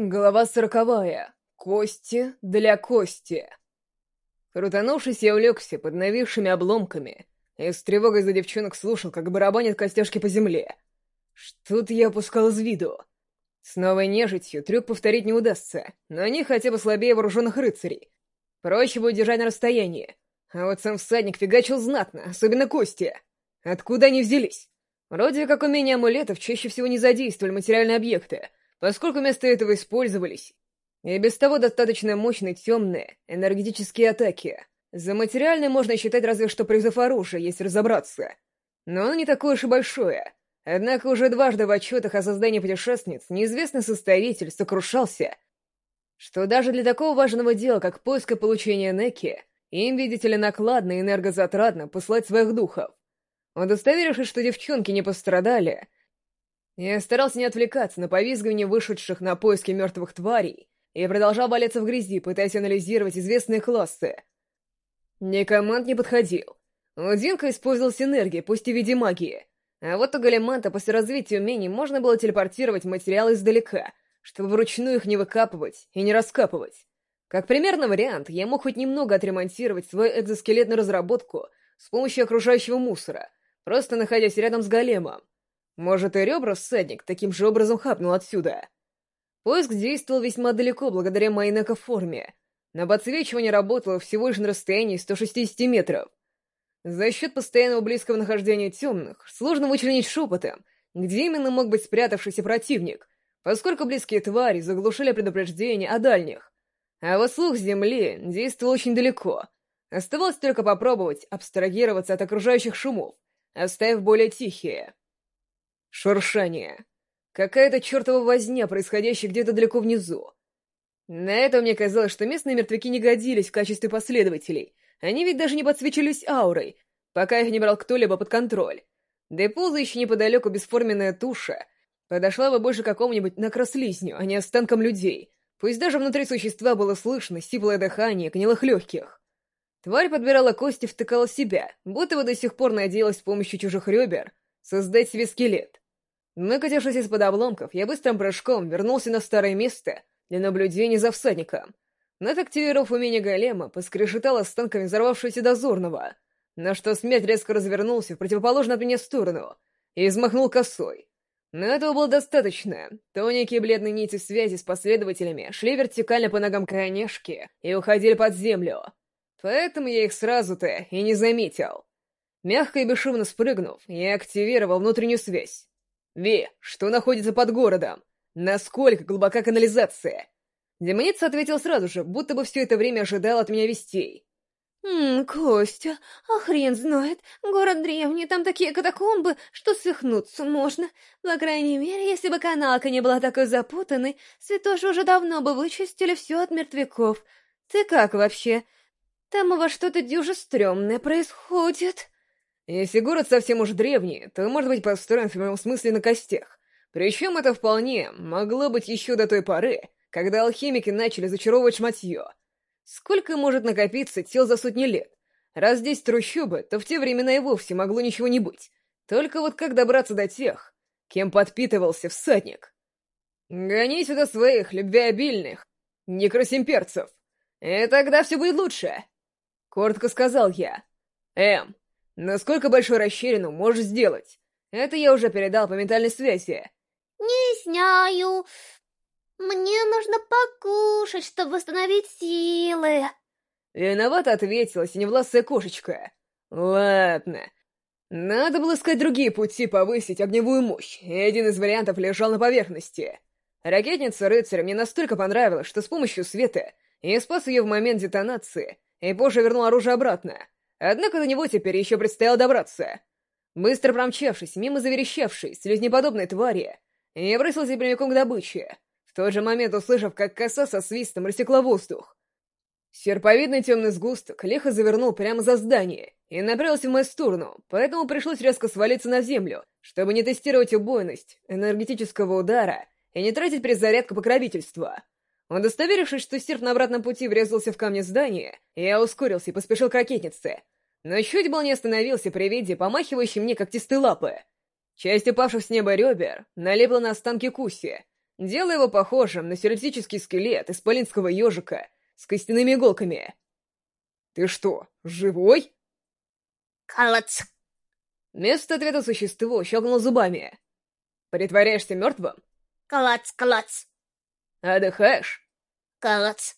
Глава сороковая. Кости для кости. Крутанувшись, я улегся под нависшими обломками и с тревогой за девчонок слушал, как барабанят костяшки по земле. Что-то я опускал из виду. С новой нежитью трюк повторить не удастся, но они хотя бы слабее вооруженных рыцарей. Проще будет держать на расстоянии. А вот сам всадник фигачил знатно, особенно кости. Откуда они взялись? Вроде как умения амулетов чаще всего не задействовали материальные объекты — поскольку вместо этого использовались и без того достаточно мощные темные энергетические атаки. За материальной можно считать разве что призыв оружия, если разобраться. Но оно не такое уж и большое. Однако уже дважды в отчетах о создании путешественниц неизвестный составитель сокрушался, что даже для такого важного дела, как поиск и получение Неки, им, видите ли, накладно и энергозатратно послать своих духов. Удостоверившись, что девчонки не пострадали, я старался не отвлекаться на повизгивание вышедших на поиски мертвых тварей и продолжал валяться в грязи, пытаясь анализировать известные классы. Некоманд не подходил. Динка использовал синергии, пусть и в виде магии. А вот у Галиманта после развития умений можно было телепортировать материалы издалека, чтобы вручную их не выкапывать и не раскапывать. Как примерный вариант, я мог хоть немного отремонтировать свою экзоскелетную разработку с помощью окружающего мусора, просто находясь рядом с големом. Может, и ребра всадник таким же образом хапнул отсюда. Поиск действовал весьма далеко благодаря моей форме. На подсвечивание работало всего лишь на расстоянии 160 метров. За счет постоянного близкого нахождения темных, сложно вычленить шепотом, где именно мог быть спрятавшийся противник, поскольку близкие твари заглушили предупреждение о дальних. А вот слух земли действовал очень далеко. Оставалось только попробовать абстрагироваться от окружающих шумов, оставив более тихие. Шуршание. Какая-то чертова возня, происходящая где-то далеко внизу. На этом мне казалось, что местные мертвяки не годились в качестве последователей. Они ведь даже не подсвечивались аурой, пока их не брал кто-либо под контроль. Да и ползающая неподалеку бесформенная туша подошла бы больше какому-нибудь накрослизню, а не останкам людей. Пусть даже внутри существа было слышно сиплое дыхание гнилых легких. Тварь подбирала кости, втыкала себя, будто бы до сих пор надеялась с помощью чужих ребер создать себе скелет. Накатившись из-под обломков, я быстрым прыжком вернулся на старое место для наблюдения за всадником. Над активировав умение голема, поскрешетал останками взорвавшегося дозорного, на что смерть резко развернулся в противоположную от меня сторону и взмахнул косой. Но этого было достаточно. Тоненькие бледные нити связи с последователями шли вертикально по ногам конешки и уходили под землю. Поэтому я их сразу-то и не заметил. Мягко и бесшумно спрыгнув, я активировал внутреннюю связь. «Ви, что находится под городом? Насколько глубока канализация?» Демоница ответил сразу же, будто бы все это время ожидал от меня вестей. «Ммм, Костя, а хрен знает. Город древний, там такие катакомбы, что свихнуться можно. По крайней мере, если бы каналка не была такой запутанной, святоши уже давно бы вычистили все от мертвяков. Ты как вообще? Там у вас что-то дюже стрёмное происходит». Если город совсем уж древний, то может быть построен в прямом смысле на костях. Причем это вполне могло быть еще до той поры, когда алхимики начали зачаровывать шматье. Сколько может накопиться тел за сотни лет? Раз здесь трущобы, то в те времена и вовсе могло ничего не быть. Только вот как добраться до тех, кем подпитывался всадник? Гони сюда своих любвеобильных некросимперцев, и тогда все будет лучше. Коротко сказал я. Эм, Насколько большую расщелину можешь сделать? Это я уже передал по ментальной связи. Не знаю. Мне нужно покушать, чтобы восстановить силы. Виновато ответила синевласая кошечка. Ладно. Надо было искать другие пути повысить огневую мощь, и один из вариантов лежал на поверхности. Ракетница рыцаря мне настолько понравилась, что с помощью света я спас ее в момент детонации и позже вернул оружие обратно. Однако до него теперь еще предстояло добраться. Быстро промчавшись мимо заверещавшей, слезнеподобной твари, я бросился прямиком к добыче, в тот же момент услышав, как коса со свистом рассекла воздух. Серповидный темный сгусток лихо завернул прямо за здание и направился в мою сторону, поэтому пришлось резко свалиться на землю, чтобы не тестировать убойность энергетического удара и не тратить перезарядку покровительства. Удостоверившись, что серп на обратном пути врезался в камни здания, я ускорился и поспешил к ракетнице. Но чуть был не остановился при виде помахивающей мне когтистой лапы. Часть упавших с неба ребер налипла на останки Куси, делая его похожим на синтетический скелет исполинского ежика с костяными иголками. «Ты что, живой?» Калац. Вместо ответа существо щелкнуло зубами. «Притворяешься мертвым? Калац, калац, Отдыхаешь?» калац.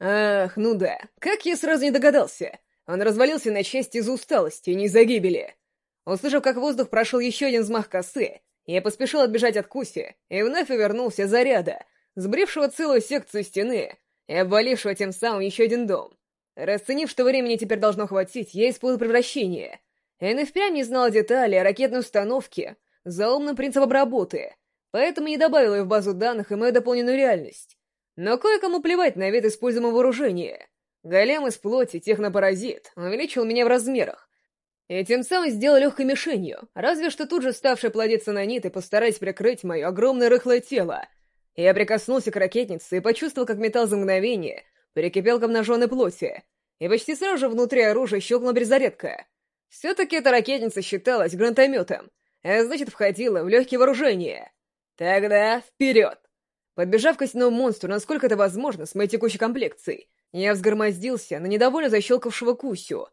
Ах, ну да, как я сразу не догадался. Он развалился на части из-за усталости, не из-за гибели. Услышав, как воздух прошел еще один взмах косы, я поспешил отбежать от Куси и вновь вернулся заряда, сбрившего целую секцию стены и обвалившего тем самым еще один дом. Расценив, что времени теперь должно хватить, я исполнил превращение. Эн и впрямь не знал детали о ракетной установке, за умным принципом работы, поэтому не добавил ее в базу данных и мою дополненную реальность. Но кое-кому плевать на вид используемого вооружения. Голем из плоти, технопаразит, увеличил меня в размерах. И тем самым сделал легкой мишенью, разве что тут же ставший плодиться на нит и постараясь прикрыть мое огромное рыхлое тело. Я прикоснулся к ракетнице и почувствовал, как металл за мгновение перекипел к обнаженной плоти, и почти сразу же внутри оружия щелкнула перезарядка. Все-таки эта ракетница считалась гранатометом, а значит, входила в легкие вооружения. Тогда вперед! Подбежав к костяному монстру, насколько это возможно, с моей текущей комплекцией, я взгромоздился на недовольно защелкавшего Кусю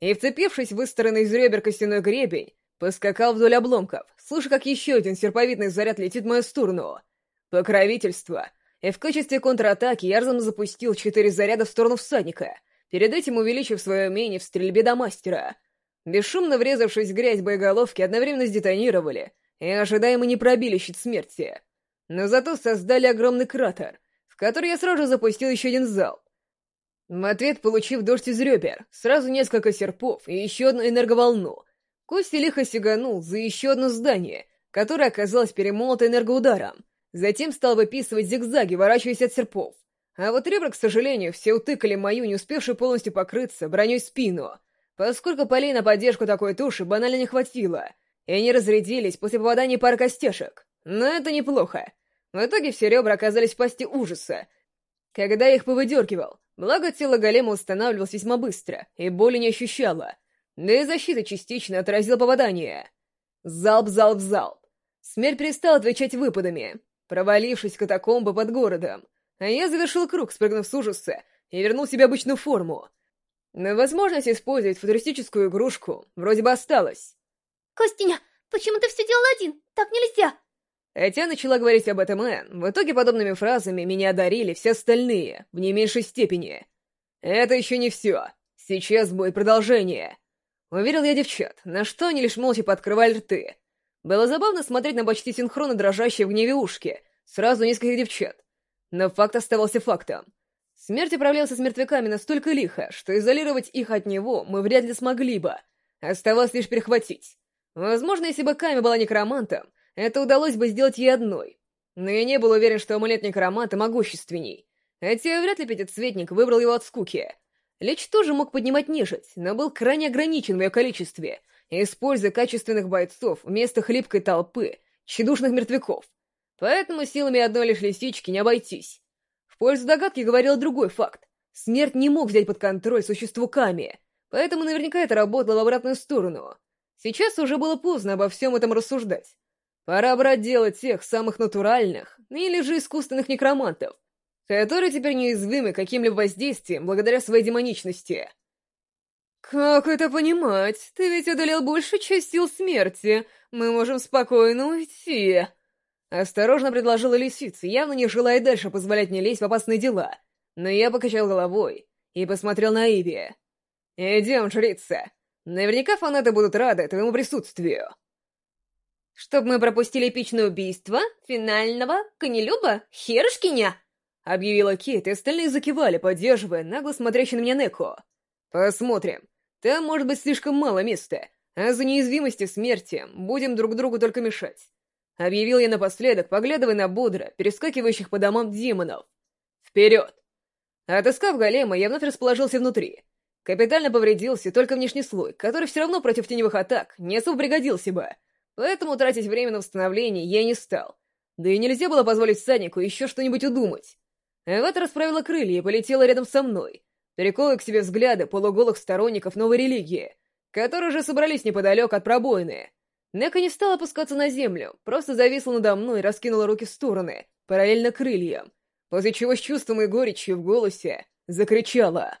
и, вцепившись в выстроенный из ребер костяной гребень, поскакал вдоль обломков, слыша, как еще один серповидный заряд летит в мою сторону. Покровительство. И в качестве контратаки я разом запустил четыре заряда в сторону всадника, перед этим увеличив свое умение в стрельбе до мастера. Бесшумно врезавшись в грязь боеголовки, одновременно сдетонировали и ожидаемо не пробили щит смерти. Но зато создали огромный кратер, в который я сразу запустил еще один залп. В ответ, получив дождь из ребер, сразу несколько серпов и еще одну энерговолну, Костя лихо сиганул за еще одно здание, которое оказалось перемолото энергоударом. Затем стал выписывать зигзаги, ворачиваясь от серпов. А вот ребра, к сожалению, все утыкали мою, не успевшую полностью покрыться, броней спину, поскольку полей на поддержку такой туши банально не хватило, и они разрядились после попадания пары костяшек. Но это неплохо. В итоге все ребра оказались в пасти ужаса. Когда я их повыдергивал, благо тело голема устанавливалось весьма быстро и боли не ощущало, да и защита частично отразила попадание. Залп, залп, залп. Смерть перестал отвечать выпадами, провалившись в катакомбы под городом, а я завершил круг, спрыгнув с ужаса, и вернул себе обычную форму. Но возможность использовать футуристическую игрушку вроде бы осталась. Костяня, почему ты все делал один? Так нельзя. Хотя начала говорить об этом Энн, в итоге подобными фразами меня одарили все остальные, в не меньшей степени. Это еще не все. Сейчас будет продолжение. Уверил я девчат, на что они лишь молча подкрывали рты. Было забавно смотреть на почти синхронно дрожащие в гневе ушки, сразу нескольких девчат. Но факт оставался фактом. Смерть управлялся с мертвяками настолько лихо, что изолировать их от него мы вряд ли смогли бы. Оставалось лишь перехватить. Возможно, если бы Ками была некромантом, это удалось бы сделать ей одной. Но я не был уверен, что амулет некроманта могущественней. Хотя вряд ли пятицветник выбрал его от скуки. Лич тоже мог поднимать нежить, но был крайне ограничен в ее количестве, используя качественных бойцов вместо хлипкой толпы тщедушных мертвяков. Поэтому силами одной лишь лисички не обойтись. В пользу догадки говорил другой факт. Смерть не мог взять под контроль существу Ками, поэтому наверняка это работало в обратную сторону. Сейчас уже было поздно обо всем этом рассуждать. Пора брать дело тех самых натуральных или же искусственных некромантов, которые теперь неуязвимы каким-либо воздействием благодаря своей демоничности. «Как это понимать? Ты ведь одолел большую часть сил смерти. Мы можем спокойно уйти». Осторожно предложила лисица, явно не желая дальше позволять мне лезть в опасные дела. Но я покачал головой и посмотрел на Иви. «Идем, жрица. Наверняка фанаты будут рады твоему присутствию». «Чтоб мы пропустили эпичное убийство финального конелюба Херушкиня!» — объявила Кейт, и остальные закивали, поддерживая нагло смотрящий на меня Неко. «Посмотрим. Там может быть слишком мало места, а за неизвимостью смерти будем друг другу только мешать». Объявил я напоследок, поглядывая на бодро, перескакивающих по домам демонов. «Вперед!» Отыскав голема, я вновь расположился внутри. Капитально повредился только внешний слой, который все равно против теневых атак не особо пригодился бы, Поэтому тратить время на восстановление я не стал. Да и нельзя было позволить всаднику еще что-нибудь удумать. Эват расправила крылья и полетела рядом со мной, переколая к себе взгляды полуголых сторонников новой религии, которые уже собрались неподалеку от пробоины. Нека не стала опускаться на землю, просто зависла надо мной и раскинула руки в стороны, параллельно крыльям, после чего с чувством и горечью в голосе закричала.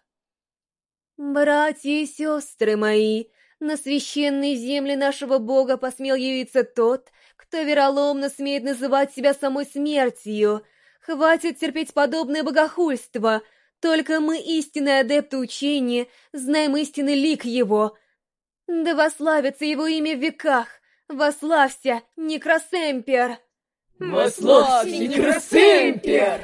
«Братья и сестры мои, на священной земле нашего бога посмел явиться тот, кто вероломно смеет называть себя самой смертью. Хватит терпеть подобное богохульство. Только мы, истинные адепты учения, знаем истинный лик его. Да вославится его имя в веках. Вославься, Некросемпер! «Вославься, Некросемпер!»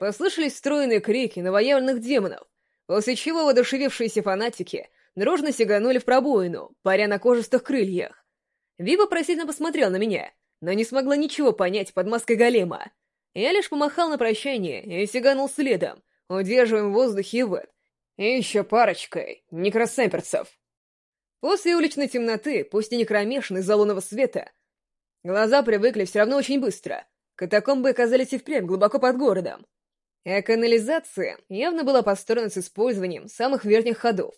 Послышались стройные крики новоявленных демонов, после чего воодушевившиеся фанатики дружно сиганули в пробоину, паря на кожистых крыльях. Ви вопросительно посмотрел на меня, но не смогла ничего понять под маской голема. Я лишь помахал на прощание и сиганул следом, удерживаем в воздухе Ивет, и еще парочкой некросемперцев. После уличной темноты, пусть и не кромешной из-за лунного света, глаза привыкли все равно очень быстро. Катакомбы оказались и впрямь глубоко под городом. А канализация явно была построена с использованием самых верхних ходов.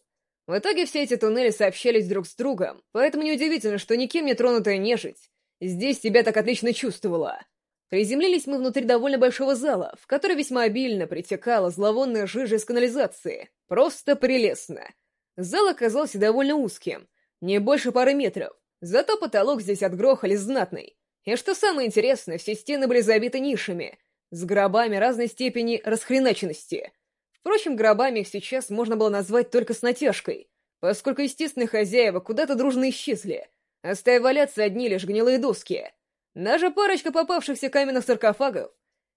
В итоге все эти туннели сообщались друг с другом, поэтому неудивительно, что никем не тронутая нежить здесь себя так отлично чувствовала. Приземлились мы внутри довольно большого зала, в который весьма обильно притекала зловонная жижа из канализации. Просто прелестно. Зал оказался довольно узким, не больше пары метров, зато потолок здесь отгрохали знатный. И что самое интересное, все стены были забиты нишами, с гробами разной степени расхреначенности. Впрочем, гробами их сейчас можно было назвать только с натяжкой, поскольку естественные хозяева куда-то дружно исчезли, оставив валяться одни лишь гнилые доски — даже парочка попавшихся каменных саркофагов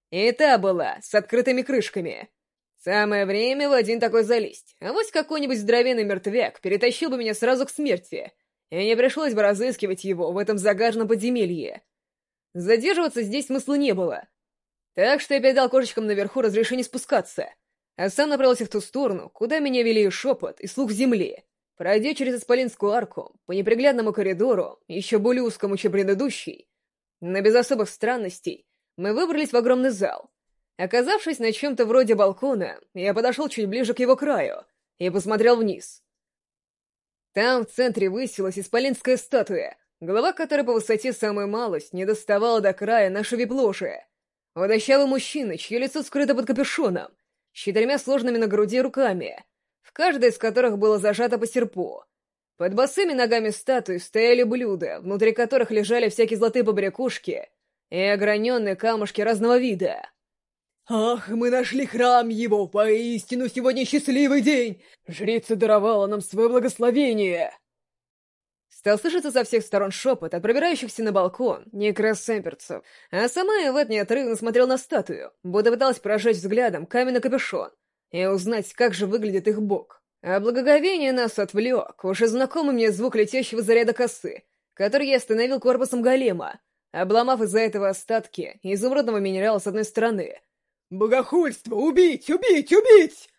и та была с открытыми крышками. Самое время в один такой залезть, а вот какой-нибудь здоровенный мертвяк перетащил бы меня сразу к смерти, и не пришлось бы разыскивать его в этом загаженном подземелье. Задерживаться здесь смысла не было, так что я передал кошечкам наверху разрешение спускаться, а сам направился в ту сторону, куда меня вели и шепот, и слух земли. Пройдя через Исполинскую арку, по неприглядному коридору, еще более узкому, чем предыдущий, но без особых странностей мы выбрались в огромный зал. Оказавшись на чем-то вроде балкона, я подошел чуть ближе к его краю и посмотрел вниз. Там в центре высилась исполинская статуя, голова которой по высоте самой малость не доставала до края нашей вип-ложи. Водощавый мужчина, чье лицо скрыто под капюшоном, с четырьмя сложными на груди руками, в каждой из которых было зажато по серпу. Под босыми ногами статуи стояли блюда, внутри которых лежали всякие золотые побрякушки и ограненные камушки разного вида. «Ах, мы нашли храм его! Поистину сегодня счастливый день! Жрица даровала нам свое благословение!» Стал слышаться со всех сторон шепот от пробирающихся на балкон некросемперцев, а сама Эвет неотрывно смотрел на статую, будто пыталась прожечь взглядом каменный капюшон и узнать, как же выглядит их бог. А благоговение нас отвлек уже знакомый мне звук летящего заряда косы, который я остановил корпусом голема, обломав из-за этого остатки изумрудного минерала с одной стороны. «Богохульство! Убить! Убить! Убить!»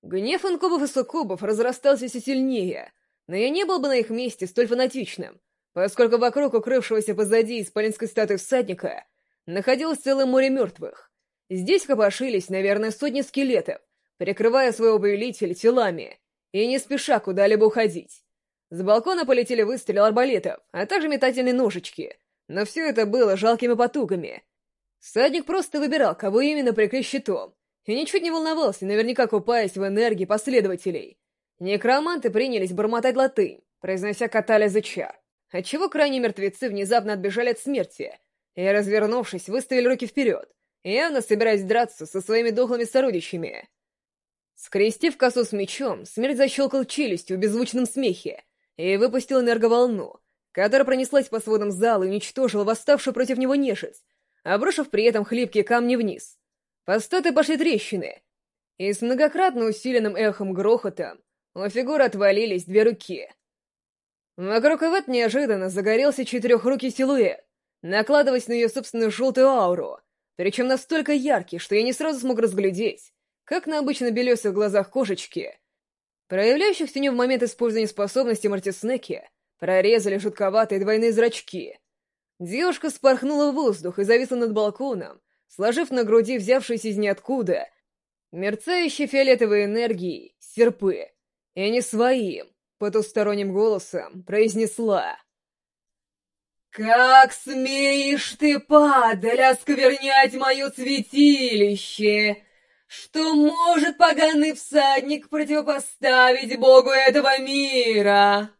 Гнев инкубов и суккубов разрастался все сильнее, но я не был бы на их месте столь фанатичным, поскольку вокруг укрывшегося позади исполинской статуи всадника находилось целое море мертвых. Здесь копошились, наверное, сотни скелетов, прикрывая своего повелителя телами, и не спеша куда-либо уходить. С балкона полетели выстрелы арбалетов, а также метательные ножички. Но все это было жалкими потугами. Садник просто выбирал, кого именно прикрыть щитом, и ничуть не волновался, наверняка купаясь в энергии последователей. Некроманты принялись бормотать латынь, произнося катализы чар, отчего крайние мертвецы внезапно отбежали от смерти и, развернувшись, выставили руки вперед, явно собираясь драться со своими дохлыми сородичами. Скрестив косу с мечом, смерть защелкал челюстью в беззвучном смехе и выпустил энерговолну, которая пронеслась по сводам зала и уничтожила восставшую против него нежить, обрушив при этом хлипкие камни вниз. По статы пошли трещины, и с многократно усиленным эхом грохота у фигуры отвалились две руки. Вокруг Эвет неожиданно загорелся четырехрукий силуэт, накладываясь на ее собственную желтую ауру, причем настолько яркий, что я не сразу смог разглядеть, как на обычно белесых глазах кошечки, проявляющихся не в момент использования способности Мартиснеки, прорезали жутковатые двойные зрачки. Девушка спорхнула в воздух и зависла над балконом, сложив на груди взявшиеся из ниоткуда мерцающие фиолетовой энергией серпы, и не своим, потусторонним голосом произнесла «Как смеешь ты, падаль, осквернять мое святилище? Что может поганый всадник противопоставить богу этого мира?»